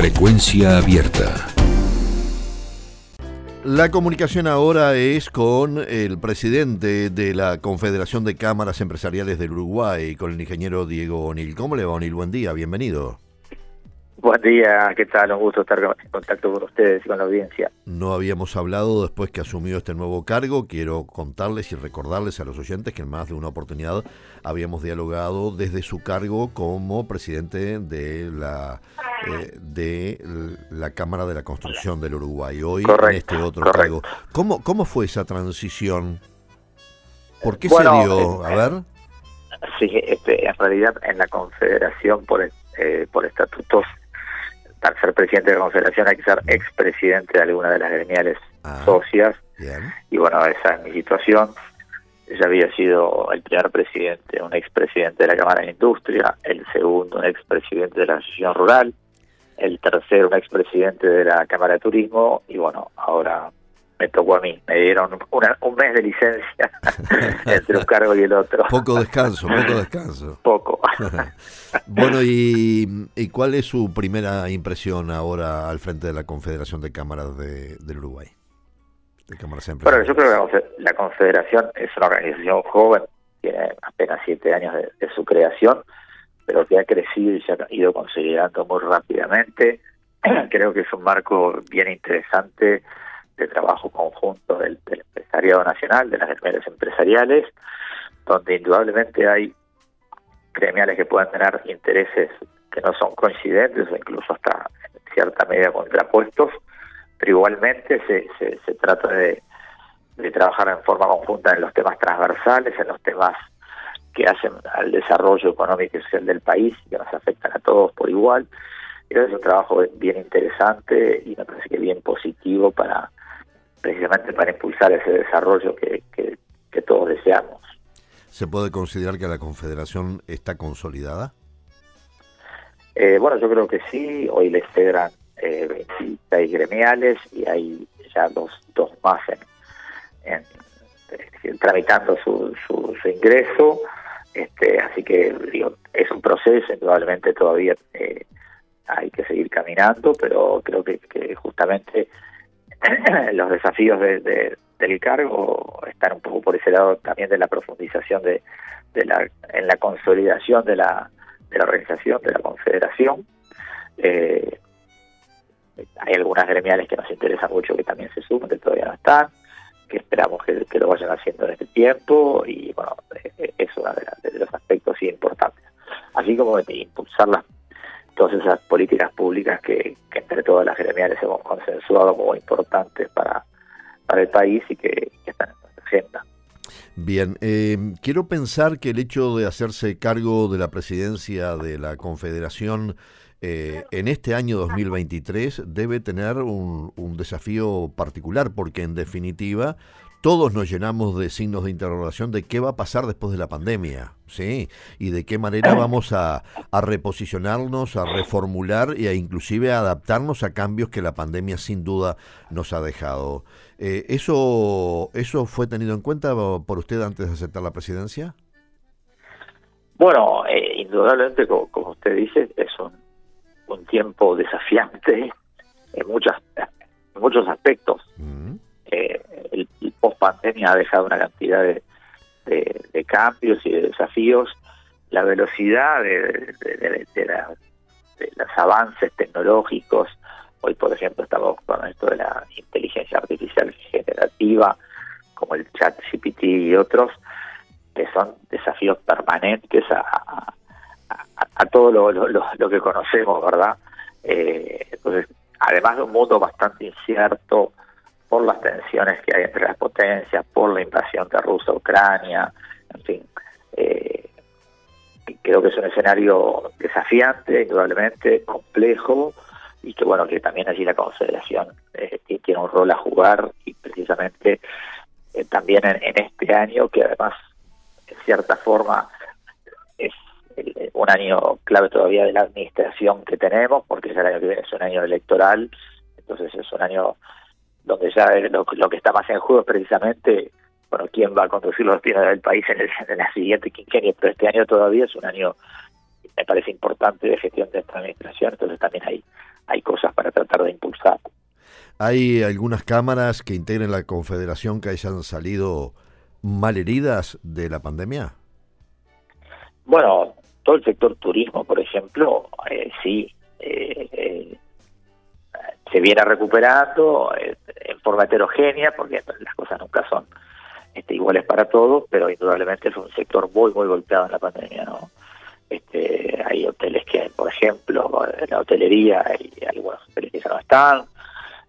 Frecuencia abierta. La comunicación ahora es con el presidente de la Confederación de Cámaras Empresariales del Uruguay, con el ingeniero Diego O'Neill. ¿Cómo le va, O'Neill? Buen día, bienvenido. Buen día, ¿qué tal? Un gusto estar en contacto con ustedes y con la audiencia. No habíamos hablado después que asumió este nuevo cargo. Quiero contarles y recordarles a los oyentes que en más de una oportunidad habíamos dialogado desde su cargo como presidente de la eh, de la Cámara de la Construcción del Uruguay. Hoy en este otro cargo. ¿Cómo, ¿Cómo fue esa transición? ¿Por qué se dio? A ver. Sí, este, en realidad en la Confederación por, eh, por estatutos para ser presidente de la Confederación hay que ser expresidente de alguna de las gremiales ah, socias. Y bueno, esa es mi situación. Ya había sido el primer presidente, un expresidente de la Cámara de Industria, el segundo, un expresidente de la Asociación Rural, el tercero, un expresidente de la Cámara de Turismo, y bueno, ahora me tocó a mí. Me dieron un mes de licencia entre un cargo y el otro. Poco descanso, poco descanso. Poco. bueno, y, y, cuál es su primera impresión ahora al frente de la Confederación de Cámaras de, del Uruguay? De cámaras bueno, yo creo que la Confederación es una organización joven, tiene apenas siete años de, de su creación, pero que ha crecido y se ha ido consolidando muy rápidamente. creo que es un marco bien interesante de trabajo conjunto del, empresariado nacional, de las gremiales empresariales, donde indudablemente hay gremiales que pueden tener intereses que no son coincidentes o incluso hasta en cierta medida contrapuestos, pero igualmente se, se, trata de trabajar en forma conjunta en los temas transversales, en los temas que hacen al desarrollo económico y social del país, que nos afectan a todos por igual. Creo que es un trabajo bien interesante y me parece que bien positivo para precisamente para impulsar ese desarrollo que, que, todos deseamos. ¿Se puede considerar que la Confederación está consolidada? Eh, bueno, yo creo que sí. Hoy le integran eh, 26 gremiales y hay ya dos, dos más en, tramitando su, su, ingreso. Este, así que digo, es un proceso, indudablemente todavía eh, hay que seguir caminando, pero creo que, justamente los desafíos de, del cargo están un poco por ese lado también de la profundización de, la en la consolidación de la de la organización de la confederación. Eh, hay algunas gremiales que nos interesan mucho que también se sumen que todavía no están que esperamos que, lo vayan haciendo en este tiempo y bueno eh, es uno de, de los aspectos importantes así como impulsar las todas esas políticas públicas que, entre todas las gremiales hemos consensuado como importantes para, para el país y que, están en nuestra agenda. Bien, eh, quiero pensar que el hecho de hacerse cargo de la presidencia de la Confederación eh, en este año 2023 debe tener un, un, desafío particular, porque en definitiva todos nos llenamos de signos de interrogación de qué va a pasar después de la pandemia, ¿sí? Y de qué manera vamos a, reposicionarnos, a reformular e inclusive a adaptarnos a cambios que la pandemia sin duda nos ha dejado. Eh, ¿eso, ¿Eso fue tenido en cuenta por usted antes de aceptar la presidencia? Bueno, eh, indudablemente, como, usted dice, es un, tiempo desafiante en, muchas, en muchos aspectos. Mm. Eh, el, post pandemia ha dejado una cantidad de, de, cambios y de desafíos. La velocidad de, de, los avances tecnológicos, hoy por ejemplo estamos con esto de la inteligencia artificial generativa, como el chat GPT y otros, que son desafíos permanentes a, a, todo lo, lo, que conocemos, ¿verdad? Eh, entonces, además de un mundo bastante incierto, por las tensiones que hay entre las potencias, por la invasión de Rusia a Ucrania, en fin. Eh, creo que es un escenario desafiante, indudablemente, complejo, y que bueno, que también allí la Confederación eh, tiene un rol a jugar, y precisamente eh, también en, este año, que además, en cierta forma, un año clave todavía de la administración que tenemos, porque ya el año que viene es un año electoral, entonces es un año donde ya lo, que está más en juego es precisamente bueno quién va a conducir los destinos del país en, el, en la siguiente quinquenio, pero este año todavía es un año me parece importante de gestión de esta administración, entonces también hay hay cosas ¿Hay algunas cámaras que integren la Confederación que hayan salido mal heridas de la pandemia? Bueno, todo el sector turismo, por ejemplo, eh, sí, eh, eh, se viene recuperando en forma heterogénea, porque las cosas nunca son este, iguales para todos, pero indudablemente es un sector muy, muy golpeado en la pandemia, ¿no? Este, hay hoteles que, por ejemplo, la hotelería, hay algunos hoteles que ya no están,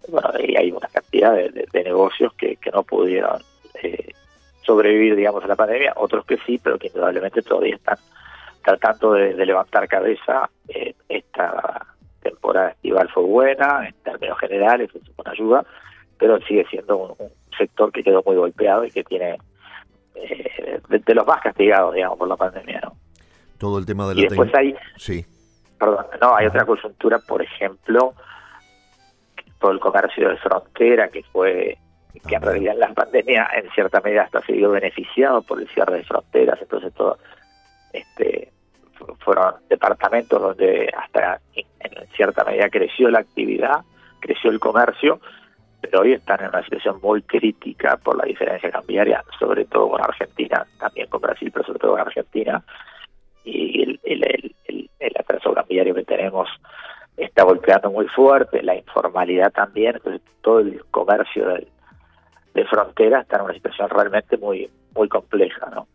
bueno, y hay una cantidad de, negocios que, no pudieron eh, sobrevivir, digamos, a la pandemia, otros que sí, pero que indudablemente todavía están tratando de, levantar cabeza. Eh, esta temporada estival fue buena, en términos generales, es una ayuda, pero sigue siendo un, sector que quedó muy golpeado y que tiene eh, de, los más castigados, digamos, por la pandemia, ¿no? Todo el tema de la... Y después hay... Sí. Perdón, no, hay otra coyuntura, por ejemplo, todo el comercio de frontera que fue que en realidad la pandemia en cierta medida hasta se vio beneficiado por el cierre de fronteras entonces todo este fueron departamentos donde hasta en, cierta medida creció la actividad creció el comercio pero hoy están en una situación muy crítica por la diferencia cambiaria sobre todo con Argentina también con Brasil pero sobre todo con Argentina y el, el, el, el atraso cambiario que tenemos está golpeando muy fuerte, la informalidad también, entonces todo el comercio de, de frontera está en una situación realmente muy, muy compleja, ¿no?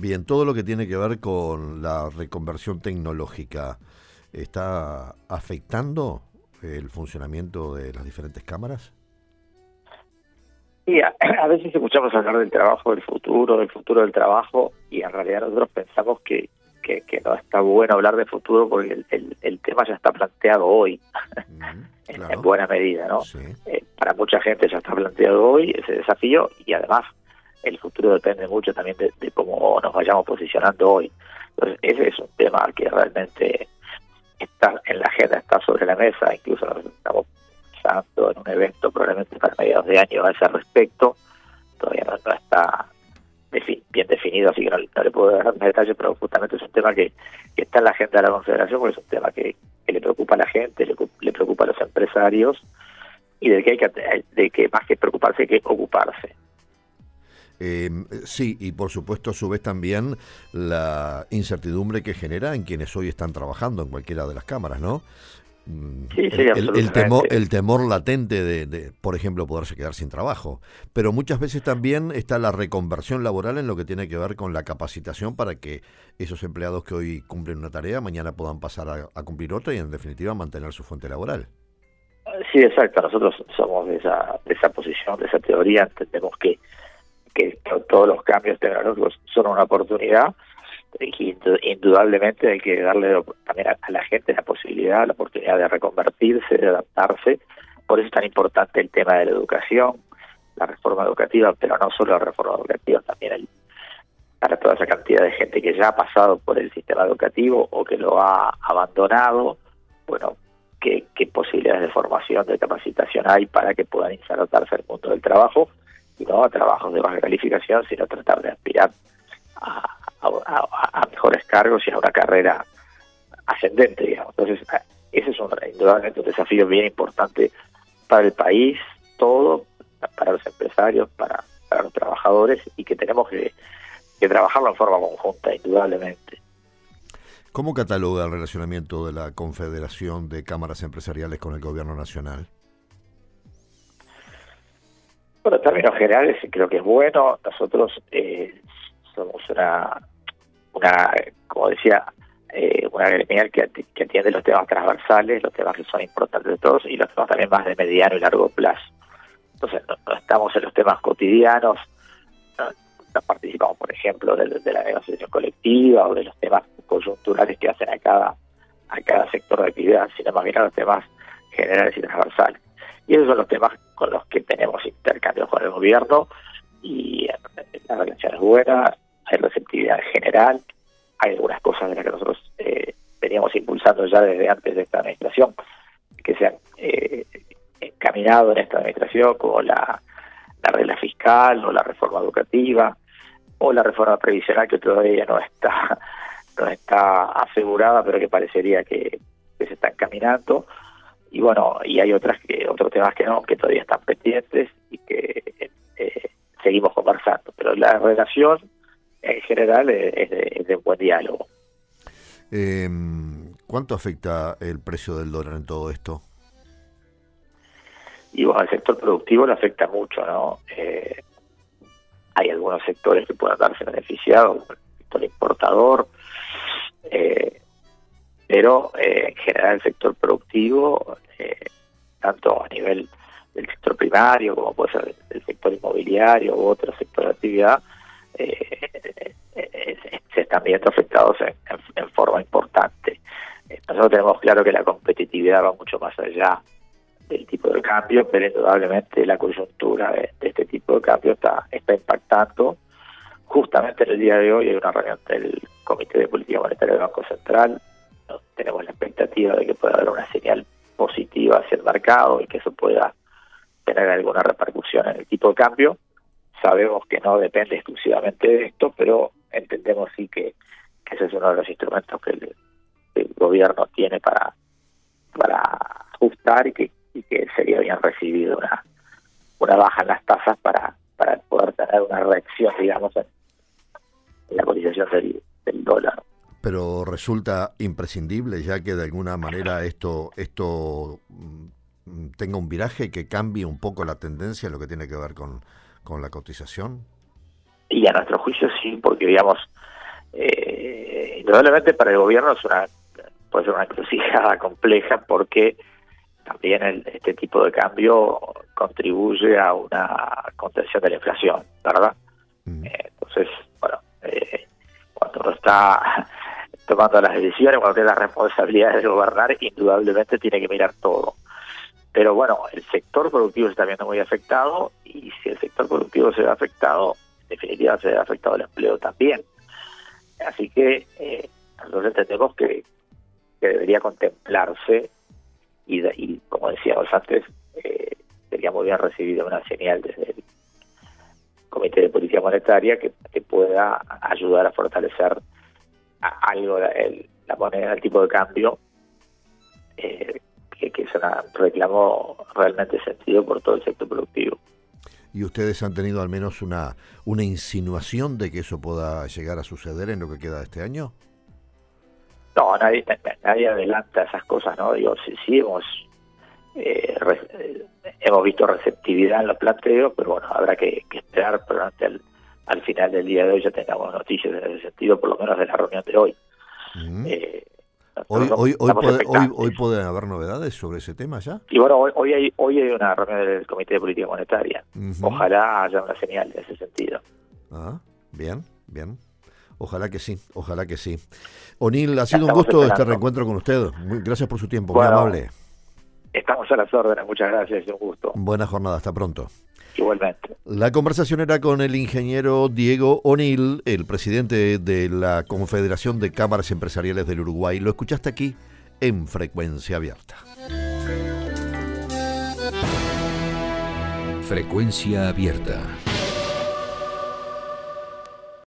Bien, todo lo que tiene que ver con la reconversión tecnológica, ¿está afectando el funcionamiento de las diferentes cámaras? Sí, a, a, veces escuchamos hablar del trabajo del futuro, del futuro del trabajo, y en realidad nosotros pensamos que, que, no está bueno hablar de futuro porque el, tema ya está planteado hoy, en, buena medida, ¿no? Eh, para mucha gente ya está planteado hoy ese desafío y además el futuro depende mucho también de, cómo nos vayamos posicionando hoy. Entonces, ese es un tema que realmente está en la agenda, está sobre la mesa, incluso nos estamos pensando en un evento probablemente para mediados de año a ese respecto, todavía no está bien definido, así que no, le puedo dar más detalles, pero justamente es un tema que, está en la agenda de la Confederación, porque es un tema que, le preocupa a la gente, le, preocupa a los empresarios y del que hay que, de que más que preocuparse hay que ocuparse. Eh, sí, y por supuesto a su vez también la incertidumbre que genera en quienes hoy están trabajando en cualquiera de las cámaras, ¿no? el, temor, el temor latente de, por ejemplo, poderse quedar sin trabajo. Pero muchas veces también está la reconversión laboral en lo que tiene que ver con la capacitación para que esos empleados que hoy cumplen una tarea mañana puedan pasar a, cumplir otra y en definitiva mantener su fuente laboral. Sí, exacto. Nosotros somos de esa, de esa posición, de esa teoría. Entendemos que, todos los cambios tecnológicos son una oportunidad indudablemente hay que darle también a, la gente la posibilidad, la oportunidad de reconvertirse, de adaptarse. Por eso es tan importante el tema de la educación, la reforma educativa, pero no solo la reforma educativa, también el, para toda esa cantidad de gente que ya ha pasado por el sistema educativo o que lo ha abandonado, bueno, qué, qué posibilidades de formación, de capacitación hay para que puedan insertarse al mundo del trabajo, a trabajos de baja calificación, sino tratar de aspirar a, mejores cargos y a una carrera ascendente, digamos. Entonces, ese es un, indudablemente un desafío bien importante para el país, todo, para los empresarios, para, los trabajadores y que tenemos que, trabajarlo en forma conjunta, indudablemente. ¿Cómo cataloga el relacionamiento de la Confederación de Cámaras Empresariales con el Gobierno Nacional? Bueno, en términos generales creo que es bueno. Nosotros eh, somos una, una como decía, eh, una gremial que, que, atiende los temas transversales, los temas que son importantes de todos y los temas también más de mediano y largo plazo. Entonces, no, estamos en los temas cotidianos, no, participamos, por ejemplo, de, la negociación colectiva o de los temas coyunturales que hacen a cada, a cada sector de actividad, sino más bien a los temas generales y transversales. Y esos son los temas con los que tenemos intercambios con el gobierno y la relación es buena, hay receptividad general, hay algunas cosas de las que nosotros eh, veníamos impulsando ya desde antes de esta administración, que se han eh, encaminado en esta administración, como la, regla fiscal o la reforma educativa o la reforma previsional que todavía no está no está asegurada, pero que parecería que, se está encaminando. Y bueno, y hay otras que otros temas que no, que todavía están pendientes y que eh, seguimos conversando. Pero la relación en general es de, un buen diálogo. Em, ¿Cuánto afecta el precio del dólar en todo esto? Y bueno, al sector productivo le afecta mucho, ¿no? Eh, hay algunos sectores que puedan darse beneficiados, el sector importador, eh, pero eh, en general el sector productivo, eh, tanto a nivel del sector primario como puede ser el sector inmobiliario u otro sector de actividad, eh, se están viendo afectados en, forma importante. Nosotros tenemos claro que la competitividad va mucho más allá del tipo de cambio, pero indudablemente la coyuntura de, este tipo de cambio está, está impactando. Justamente en el día de hoy hay una reunión del Comité de Política Monetaria del Banco Central tenemos la expectativa de que pueda haber una señal positiva hacia el mercado y que eso pueda tener alguna repercusión en el tipo de cambio. Sabemos que no depende exclusivamente de esto, pero entendemos sí que, ese es uno de los instrumentos que el, gobierno tiene para, para ajustar y que, que sería bien recibido una, una baja en las tasas para, para poder tener una reacción, digamos, en, la cotización del, del dólar pero resulta imprescindible ya que de alguna manera esto esto mm, tenga un viraje que cambie un poco la tendencia lo que tiene que ver con, con la cotización y a nuestro juicio sí porque digamos eh, indudablemente para el gobierno es una puede ser una encrucijada compleja porque también este tipo de cambio contribuye a una contención de la inflación verdad mm. eh, entonces bueno eh, cuando uno está tomando las decisiones, cuando tiene la responsabilidad de gobernar, indudablemente tiene que mirar todo. Pero bueno, el sector productivo se está viendo muy afectado y si el sector productivo se ve afectado, en definitiva se ve afectado el empleo también. Así que eh, nosotros entendemos que, debería contemplarse y, y como decíamos antes, eh, sería muy bien recibida una señal desde el Comité de Política Monetaria que, que pueda ayudar a fortalecer algo la moneda, el tipo de cambio, eh, que, que es un reclamo realmente sentido por todo el sector productivo. ¿Y ustedes han tenido al menos una, una insinuación de que eso pueda llegar a suceder en lo que queda de este año? No, nadie, nadie adelanta esas cosas, ¿no? Digo, sí, sí hemos, eh, eh, hemos visto receptividad en los planteos, pero bueno, habrá que, esperar durante el, al final del día de hoy ya tengamos noticias en ese sentido, por lo menos de la reunión de hoy. Eh, hoy, hoy, hoy, pueden haber novedades sobre ese tema ya. Y bueno, hoy, hay, hoy hay una reunión del Comité de Política Monetaria. Ojalá haya una señal en ese sentido. Ah, bien, bien. Ojalá que sí, ojalá que sí. O'Neill, ha sido un gusto este reencuentro con usted. gracias por su tiempo, muy amable. Estamos a las órdenes, muchas gracias, es un gusto. Buena jornada, hasta pronto. Igualmente. La conversación era con el ingeniero Diego O'Neill, el presidente de la Confederación de Cámaras Empresariales del Uruguay. Lo escuchaste aquí en Frecuencia Abierta. Frecuencia Abierta.